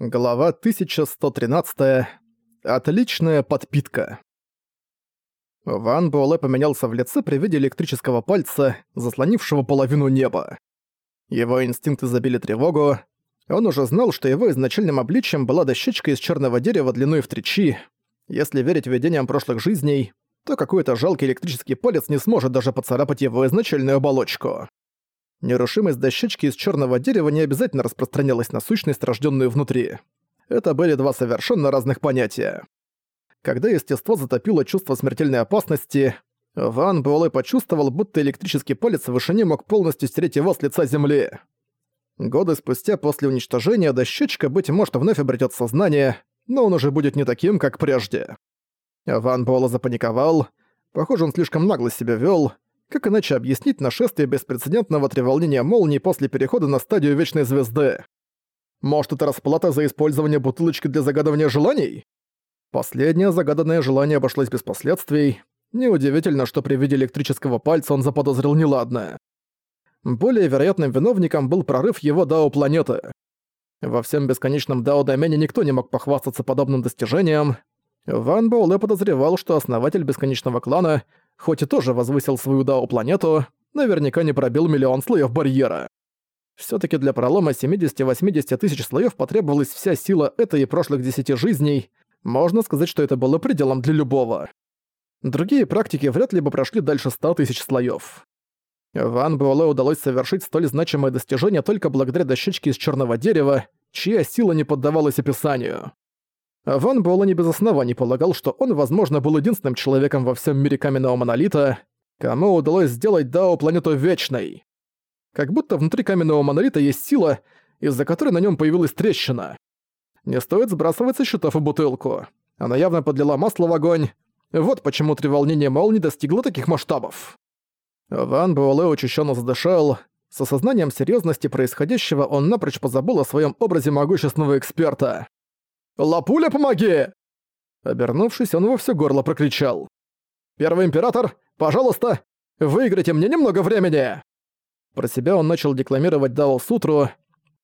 Глава 1113. Отличная подпитка. Ван Буэлэ поменялся в лице при виде электрического пальца, заслонившего половину неба. Его инстинкты забили тревогу. Он уже знал, что его изначальным обличием была дощечка из черного дерева длиной в три чи. Если верить видениям прошлых жизней, то какой-то жалкий электрический палец не сможет даже поцарапать его изначальную оболочку. Нерушимость дощечки из черного дерева не обязательно распространялась на сущность, рожденную внутри. Это были два совершенно разных понятия. Когда естество затопило чувство смертельной опасности, Ван Буэлэ почувствовал, будто электрический палец в вышине мог полностью стереть его с лица земли. Годы спустя после уничтожения дощечка, быть может, вновь обретет сознание, но он уже будет не таким, как прежде. Ван Буэлэ запаниковал. Похоже, он слишком нагло себя вел. Как иначе объяснить нашествие беспрецедентного треволнения молнии после перехода на стадию Вечной Звезды? Может, это расплата за использование бутылочки для загадывания желаний? Последнее загаданное желание обошлось без последствий. Неудивительно, что при виде электрического пальца он заподозрил неладное. Более вероятным виновником был прорыв его Дао-планеты. Во всем бесконечном Дао-домене никто не мог похвастаться подобным достижением. Ван Боуле подозревал, что основатель бесконечного клана хоть и тоже возвысил свою Дао-планету, наверняка не пробил миллион слоев барьера. все таки для пролома 70-80 тысяч слоев потребовалась вся сила этой и прошлых десяти жизней, можно сказать, что это было пределом для любого. Другие практики вряд ли бы прошли дальше 100 тысяч слоев. Ван Буэлэ удалось совершить столь значимое достижение только благодаря дощечке из черного дерева, чья сила не поддавалась описанию. Ван Буэлэ не без оснований полагал, что он, возможно, был единственным человеком во всем мире каменного монолита, кому удалось сделать Дао планету вечной. Как будто внутри каменного монолита есть сила, из-за которой на нем появилась трещина. Не стоит сбрасывать со счетов и бутылку. Она явно подлила масло в огонь. Вот почему треволнение молнии достигло таких масштабов. Ван Буэлэ учащенно задышал. С осознанием серьезности происходящего он напрочь позабыл о своем образе могущественного эксперта. «Лапуля, помоги!» Обернувшись, он во всё горло прокричал. «Первый император, пожалуйста, выиграйте мне немного времени!» Про себя он начал декламировать Дао Сутру.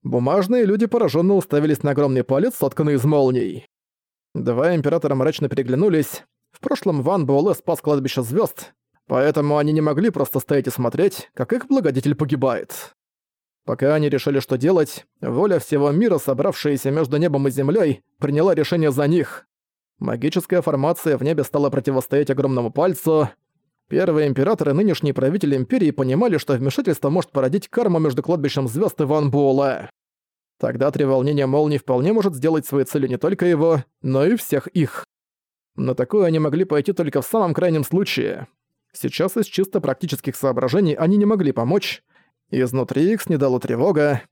Бумажные люди поражённо уставились на огромный палец, сотканный из молний. Два императора мрачно переглянулись. В прошлом Ван Буэлэ спас кладбище звёзд, поэтому они не могли просто стоять и смотреть, как их благодетель погибает. Пока они решили, что делать, воля всего мира, собравшаяся между небом и землей, приняла решение за них. Магическая формация в небе стала противостоять огромному пальцу. Первые императоры и нынешний правитель империи понимали, что вмешательство может породить карму между кладбищем звезд и Ван Буэлэ. Тогда треволнение молнии вполне может сделать своей целью не только его, но и всех их. Но такое они могли пойти только в самом крайнем случае. Сейчас из чисто практических соображений они не могли помочь, Изнутри их снедала тревога.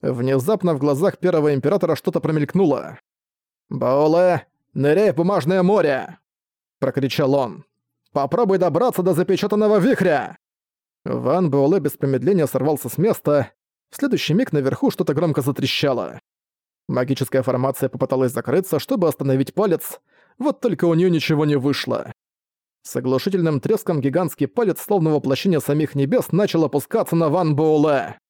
Внезапно в глазах первого императора что-то промелькнуло. «Баоле, ныряй бумажное море!» — прокричал он. «Попробуй добраться до запечатанного вихря!» Ван Буэлэ без промедления сорвался с места. В следующий миг наверху что-то громко затрещало. Магическая формация попыталась закрыться, чтобы остановить палец, вот только у нее ничего не вышло. С оглушительным треском гигантский палец, словно воплощение самих небес, начал опускаться на Ван Боуле.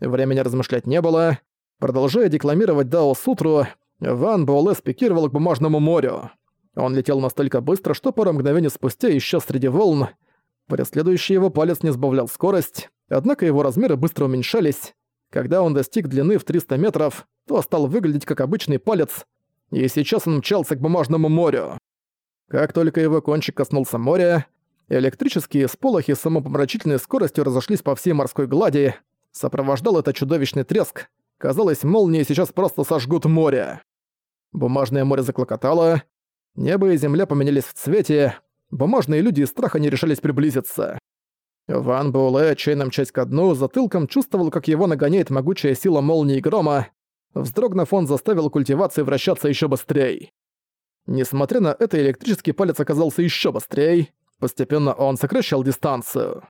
Времени размышлять не было. Продолжая декламировать Дао Сутру, Ван Боуле спикировал к бумажному морю. Он летел настолько быстро, что пару мгновений спустя исчез среди волн. Преследующий его палец не сбавлял скорость, однако его размеры быстро уменьшались. Когда он достиг длины в 300 метров, то стал выглядеть как обычный палец, и сейчас он мчался к бумажному морю. Как только его кончик коснулся моря, электрические сполохи с самопомрачительной скоростью разошлись по всей морской глади, сопровождал это чудовищный треск. Казалось, молнии сейчас просто сожгут море. Бумажное море заклокотало, небо и земля поменялись в цвете, бумажные люди из страха не решались приблизиться. Ван Буэлэ, отчаянно мчась ко дну, затылком чувствовал, как его нагоняет могучая сила молнии и грома. Вздрогнув, он заставил культивацию вращаться еще быстрее. Несмотря на это, электрический палец оказался еще быстрее. Постепенно он сокращал дистанцию.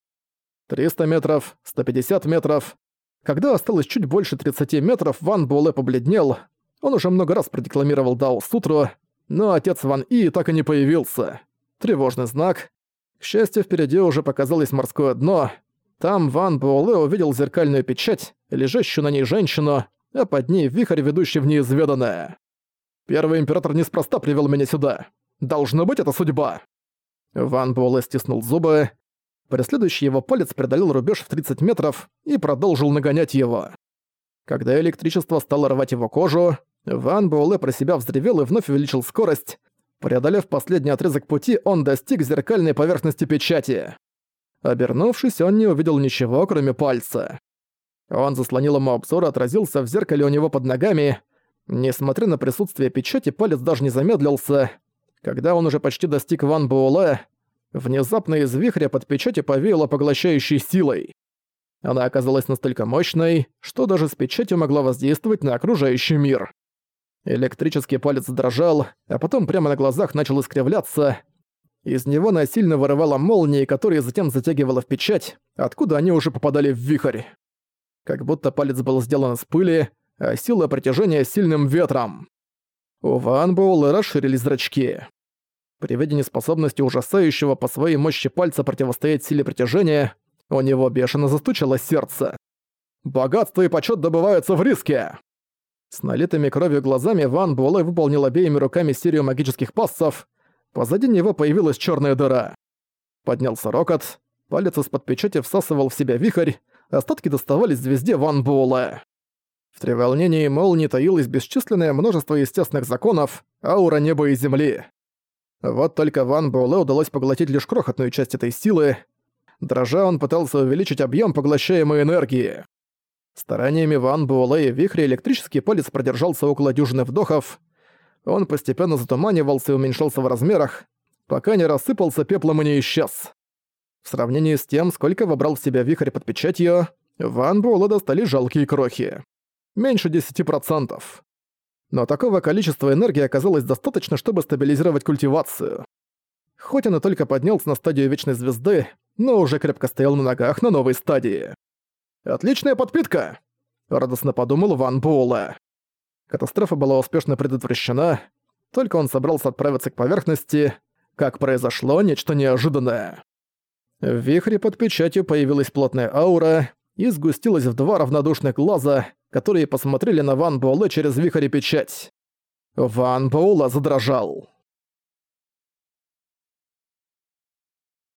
300 метров, 150 метров. Когда осталось чуть больше 30 метров, Ван Буэлэ побледнел. Он уже много раз продекламировал Дао Сутру, но отец Ван И так и не появился. Тревожный знак. К счастью, впереди уже показалось морское дно. Там Ван Буэлэ увидел зеркальную печать, лежащую на ней женщину. а под ней вихрь, ведущий в неизведанное. Первый император неспроста привел меня сюда. Должно быть, это судьба. Ван Буэлэ стиснул зубы. Преследующий его палец преодолел рубеж в 30 метров и продолжил нагонять его. Когда электричество стало рвать его кожу, Ван Буэлэ про себя взревел и вновь увеличил скорость. Преодолев последний отрезок пути, он достиг зеркальной поверхности печати. Обернувшись, он не увидел ничего, кроме пальца. Он заслонил ему обзор и отразился в зеркале у него под ногами. Несмотря на присутствие печати, палец даже не замедлился. Когда он уже почти достиг Ван Буэлэ, внезапно из вихря под печати повеяло поглощающей силой. Она оказалась настолько мощной, что даже с печатью могла воздействовать на окружающий мир. Электрический палец дрожал, а потом прямо на глазах начал искривляться. Из него насильно вырывало молнии, которые затем затягивало в печать, откуда они уже попадали в вихрь. Как будто палец был сделан из пыли, а сила притяжения сильным ветром. У Ван Боула расширились зрачки. При виде неспособности ужасающего по своей мощи пальца противостоять силе притяжения, у него бешено застучало сердце. «Богатство и почет добываются в риске!» С налитыми кровью глазами Ван Буэлэ выполнил обеими руками серию магических пассов. Позади него появилась черная дыра. Поднялся рокот, палец из-под печати всасывал в себя вихрь, остатки доставались звезде Ван Буэлэ. В треволнении молнии таилось бесчисленное множество естественных законов, аура неба и земли. Вот только Ван Буэлэ удалось поглотить лишь крохотную часть этой силы. Дрожа, он пытался увеличить объем поглощаемой энергии. Стараниями Ван Буэлэ и вихре электрический палец продержался около дюжины вдохов. Он постепенно затуманивался и уменьшался в размерах, пока не рассыпался пеплом и не исчез. В сравнении с тем, сколько вобрал в себя вихрь под печатью, Ван Буэлэ достали жалкие крохи. Меньше 10%. Но такого количества энергии оказалось достаточно, чтобы стабилизировать культивацию. Хоть он и только поднялся на стадию Вечной Звезды, но уже крепко стоял на ногах на новой стадии. «Отличная подпитка!» — радостно подумал Ван Буэлэ. Катастрофа была успешно предотвращена, только он собрался отправиться к поверхности, как произошло нечто неожиданное. В вихре под печатью появилась плотная аура и сгустилась в два равнодушных глаза, которые посмотрели на Ван Буэлэ через вихрь и печать. Ван Буэлэ задрожал.